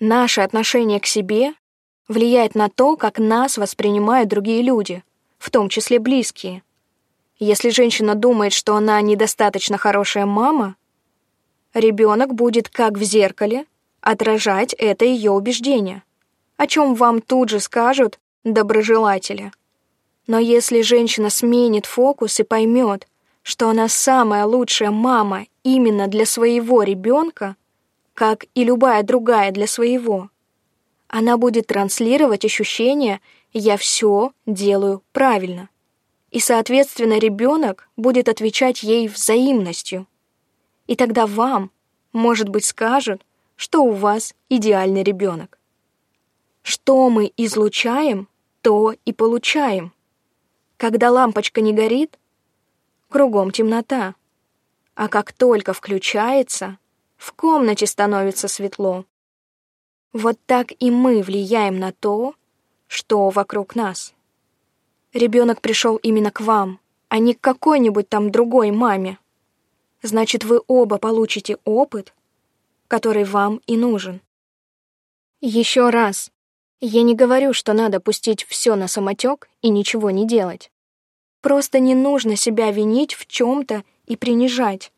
Наше отношение к себе влияет на то, как нас воспринимают другие люди, в том числе близкие. Если женщина думает, что она недостаточно хорошая мама, ребенок будет как в зеркале отражать это ее убеждение, о чем вам тут же скажут доброжелатели. Но если женщина сменит фокус и поймет, что она самая лучшая мама именно для своего ребенка, как и любая другая для своего. Она будет транслировать ощущение «я все делаю правильно». И, соответственно, ребенок будет отвечать ей взаимностью. И тогда вам, может быть, скажут, что у вас идеальный ребенок. Что мы излучаем, то и получаем. Когда лампочка не горит, кругом темнота. А как только включается, в комнате становится светло. Вот так и мы влияем на то, что вокруг нас. Ребенок пришел именно к вам, а не к какой-нибудь там другой маме. Значит, вы оба получите опыт, который вам и нужен. Еще раз, я не говорю, что надо пустить все на самотек и ничего не делать. Просто не нужно себя винить в чем-то и принижать.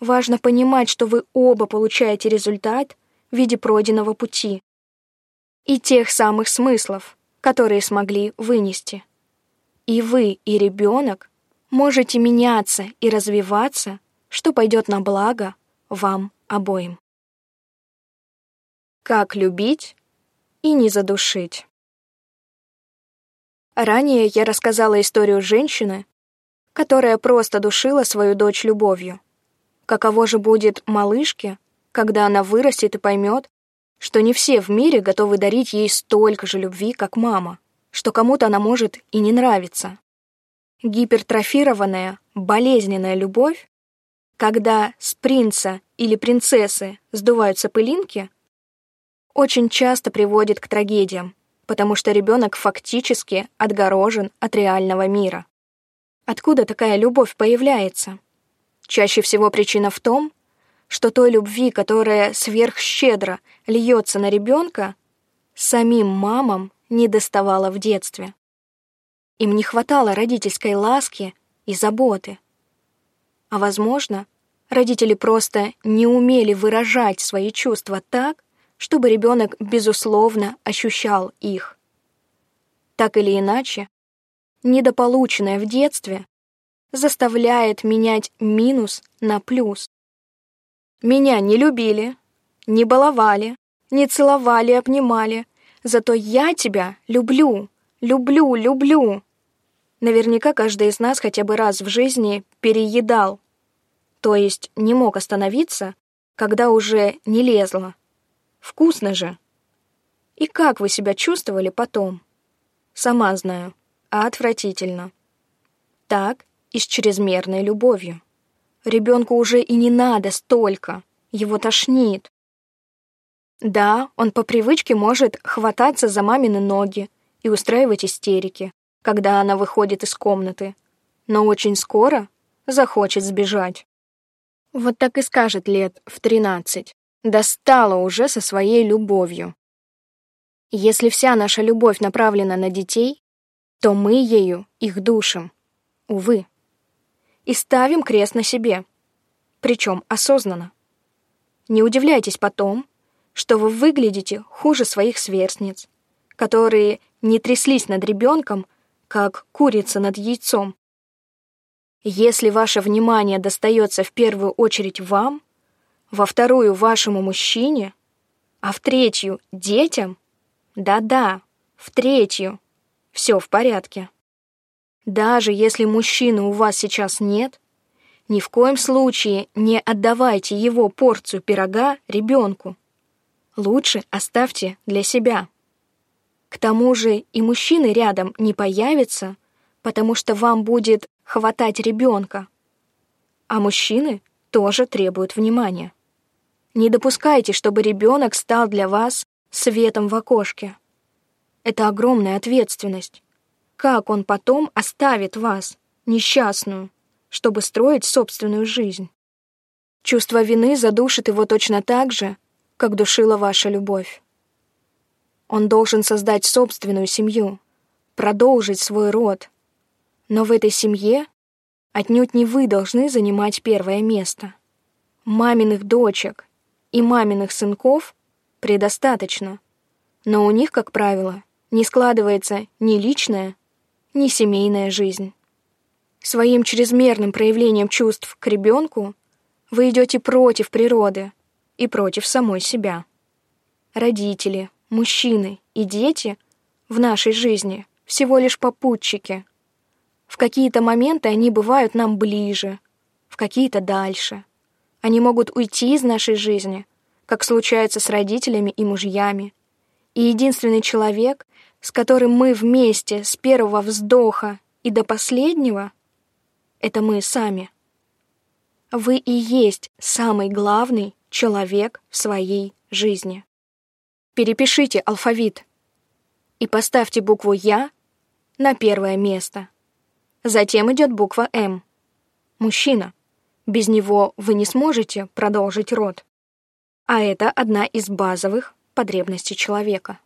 Важно понимать, что вы оба получаете результат в виде пройденного пути и тех самых смыслов, которые смогли вынести. И вы, и ребенок можете меняться и развиваться, что пойдет на благо вам обоим. Как любить и не задушить. Ранее я рассказала историю женщины, которая просто душила свою дочь любовью. Каково же будет малышке, когда она вырастет и поймет, что не все в мире готовы дарить ей столько же любви, как мама, что кому-то она может и не нравиться. Гипертрофированная, болезненная любовь, когда с принца или принцессы сдуваются пылинки, очень часто приводит к трагедиям, потому что ребенок фактически отгорожен от реального мира. Откуда такая любовь появляется? Чаще всего причина в том, что той любви, которая сверхщедро льется на ребенка, самим мамам не доставало в детстве. Им не хватало родительской ласки и заботы. А возможно, родители просто не умели выражать свои чувства так, чтобы ребенок безусловно ощущал их. Так или иначе, недополученное в детстве заставляет менять минус на плюс. Меня не любили, не баловали, не целовали, обнимали, зато я тебя люблю, люблю, люблю. Наверняка каждый из нас хотя бы раз в жизни переедал, то есть не мог остановиться, когда уже не лезло. Вкусно же. И как вы себя чувствовали потом? Сама знаю, а отвратительно. Так и с чрезмерной любовью. Ребенку уже и не надо столько, его тошнит. Да, он по привычке может хвататься за мамины ноги и устраивать истерики, когда она выходит из комнаты, но очень скоро захочет сбежать. Вот так и скажет лет в тринадцать. Достала уже со своей любовью. Если вся наша любовь направлена на детей, то мы ею их душим. Увы. И ставим крест на себе. Причем осознанно. Не удивляйтесь потом, что вы выглядите хуже своих сверстниц, которые не тряслись над ребенком, как курица над яйцом. Если ваше внимание достается в первую очередь вам, во вторую вашему мужчине, а в третью детям, да-да, в третью, все в порядке. Даже если мужчины у вас сейчас нет, ни в коем случае не отдавайте его порцию пирога ребенку. Лучше оставьте для себя. К тому же и мужчины рядом не появятся, потому что вам будет хватать ребенка. А мужчины тоже требуют внимания. Не допускайте, чтобы ребенок стал для вас светом в окошке. Это огромная ответственность. Как он потом оставит вас, несчастную, чтобы строить собственную жизнь? Чувство вины задушит его точно так же, как душила ваша любовь. Он должен создать собственную семью, продолжить свой род. Но в этой семье отнюдь не вы должны занимать первое место. Маминых дочек и маминых сынков предостаточно, но у них, как правило, не складывается ни личная, ни семейная жизнь. Своим чрезмерным проявлением чувств к ребенку вы идете против природы и против самой себя. Родители, мужчины и дети в нашей жизни всего лишь попутчики. В какие-то моменты они бывают нам ближе, в какие-то дальше — они могут уйти из нашей жизни, как случается с родителями и мужьями. И единственный человек, с которым мы вместе с первого вздоха и до последнего, это мы сами. Вы и есть самый главный человек в своей жизни. Перепишите алфавит и поставьте букву «Я» на первое место. Затем идет буква «М». Мужчина — без него вы не сможете продолжить род. А это одна из базовых потребностей человека.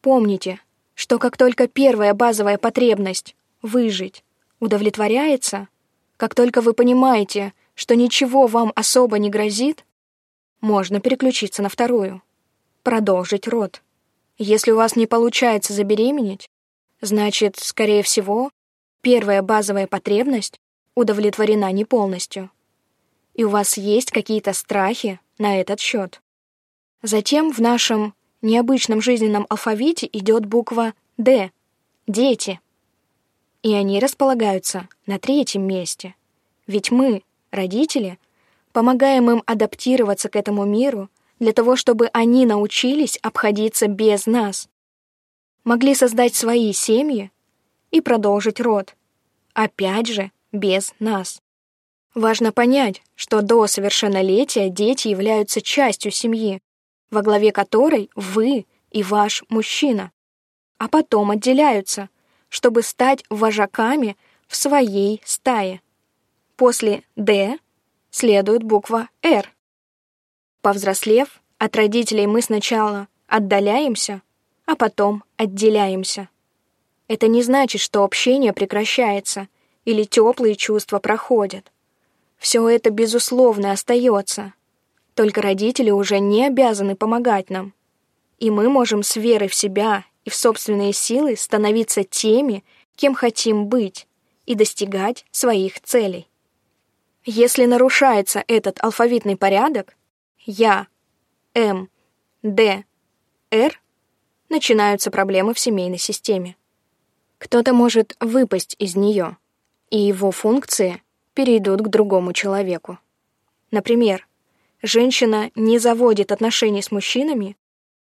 Помните, что как только первая базовая потребность — выжить — удовлетворяется, как только вы понимаете, что ничего вам особо не грозит, можно переключиться на вторую — продолжить род. Если у вас не получается забеременеть, значит, скорее всего, первая базовая потребность удовлетворена не полностью. И у вас есть какие-то страхи на этот счет. Затем в нашем необычном жизненном алфавите идет буква «Д» — «Дети». И они располагаются на третьем месте. Ведь мы, родители, помогаем им адаптироваться к этому миру для того, чтобы они научились обходиться без нас. Могли создать свои семьи и продолжить род. Опять же, без нас. Важно понять, что до совершеннолетия дети являются частью семьи, во главе которой вы и ваш мужчина, а потом отделяются, чтобы стать вожаками в своей стае. После «Д» следует буква «Р». Повзрослев, от родителей мы сначала отдаляемся, а потом отделяемся. Это не значит, что общение прекращается или теплые чувства проходят. Все это, безусловно, остается. Только родители уже не обязаны помогать нам. И мы можем с верой в себя и в собственные силы становиться теми, кем хотим быть, и достигать своих целей. Если нарушается этот алфавитный порядок, я, М, Д, Р, начинаются проблемы в семейной системе. Кто-то может выпасть из нее, и его функции перейдут к другому человеку. Например, женщина не заводит отношений с мужчинами,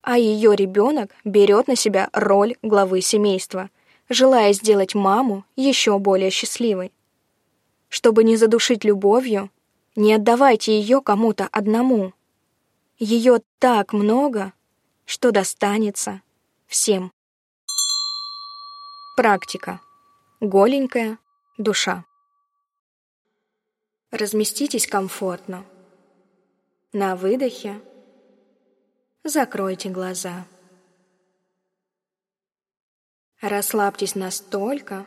а ее ребенок берет на себя роль главы семейства, желая сделать маму еще более счастливой. Чтобы не задушить любовью, не отдавайте ее кому-то одному. Ее так много, что достанется всем. Практика. Голенькая душа. Разместитесь комфортно. На выдохе закройте глаза. Расслабьтесь настолько,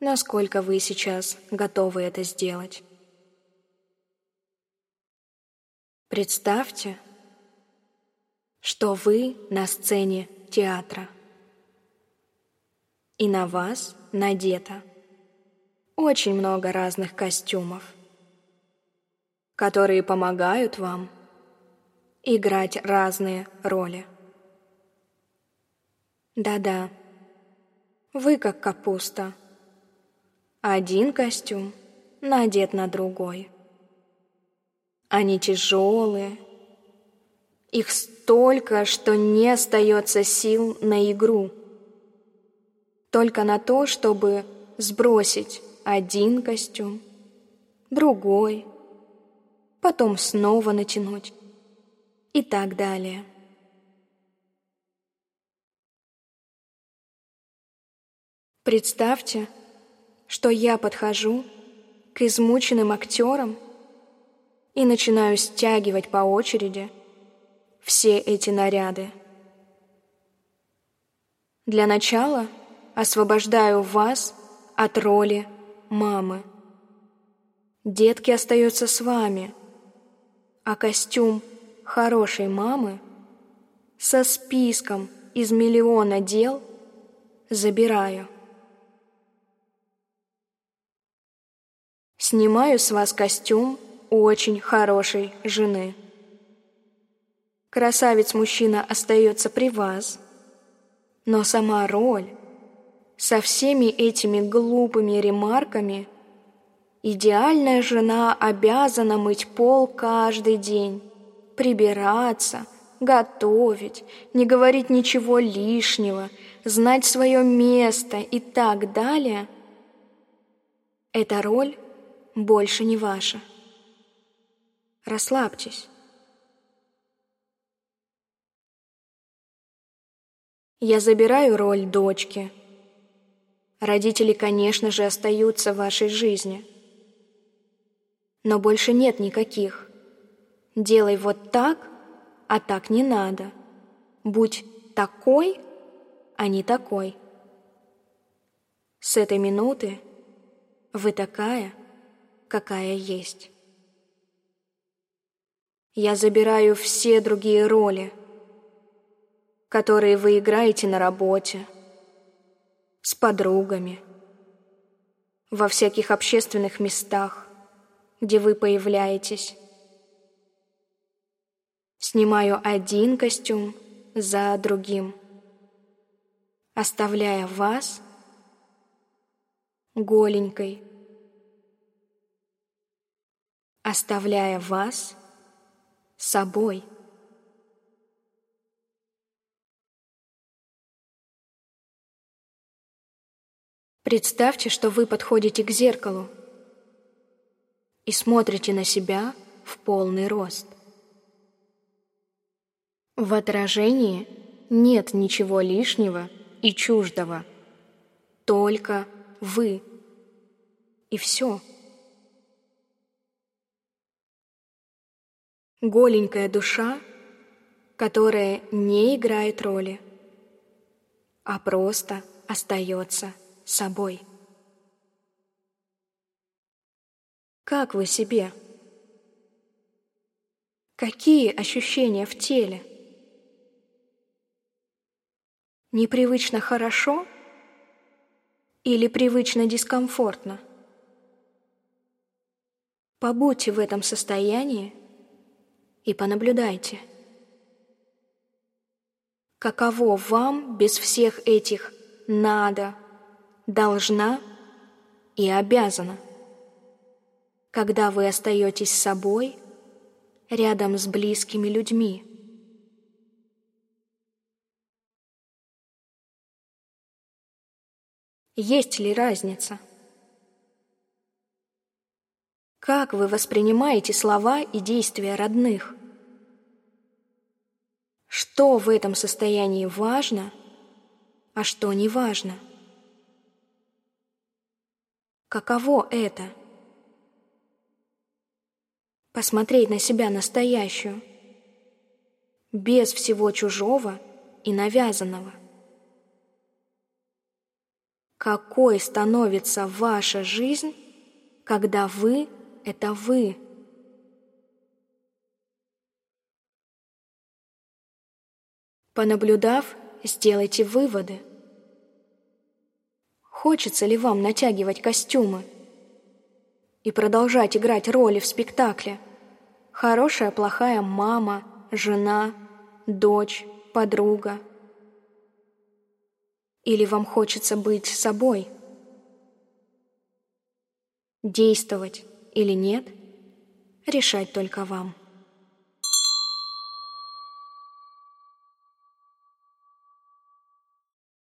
насколько вы сейчас готовы это сделать. Представьте, что вы на сцене театра, и на вас надето очень много разных костюмов, которые помогают вам играть разные роли. Да-да, вы как капуста. Один костюм надет на другой. Они тяжелые. Их столько, что не остается сил на игру. Только на то, чтобы сбросить один костюм, другой, потом снова натянуть и так далее. Представьте, что я подхожу к измученным актерам и начинаю стягивать по очереди все эти наряды. Для начала освобождаю вас от роли мамы. Детки остаются с вами, а костюм хорошей мамы со списком из миллиона дел забираю. Снимаю с вас костюм очень хорошей жены. Красавец-мужчина остается при вас, но сама роль со всеми этими глупыми ремарками идеальная жена обязана мыть пол каждый день, прибираться, готовить, не говорить ничего лишнего, знать свое место и так далее. Эта роль больше не ваша. Расслабьтесь. Я забираю роль дочки. Родители, конечно же, остаются в вашей жизни. Но больше нет никаких. Делай вот так, а так не надо. Будь такой, а не такой. С этой минуты вы такая, какая есть. Я забираю все другие роли, которые вы играете на работе, с подругами, во всяких общественных местах, где вы появляетесь. Снимаю один костюм за другим, оставляя вас голенькой, оставляя вас собой. Представьте, что вы подходите к зеркалу и смотрите на себя в полный рост. В отражении нет ничего лишнего и чуждого. Только вы. И все. Голенькая душа, которая не играет роли, а просто остается собой. Как вы себе? Какие ощущения в теле? Непривычно хорошо или привычно дискомфортно? Побудьте в этом состоянии и понаблюдайте. Каково вам без всех этих «надо», «должна» и «обязана», когда вы остаетесь собой рядом с близкими людьми? Есть ли разница? Как вы воспринимаете слова и действия родных? Что в этом состоянии важно, а что не важно? Каково это? Посмотреть на себя настоящую, без всего чужого и навязанного – какой становится ваша жизнь, когда вы — это вы. Понаблюдав, сделайте выводы. Хочется ли вам натягивать костюмы и продолжать играть роли в спектакле? Хорошая, плохая мама, жена, дочь, подруга — или вам хочется быть собой? Действовать или нет, решать только вам.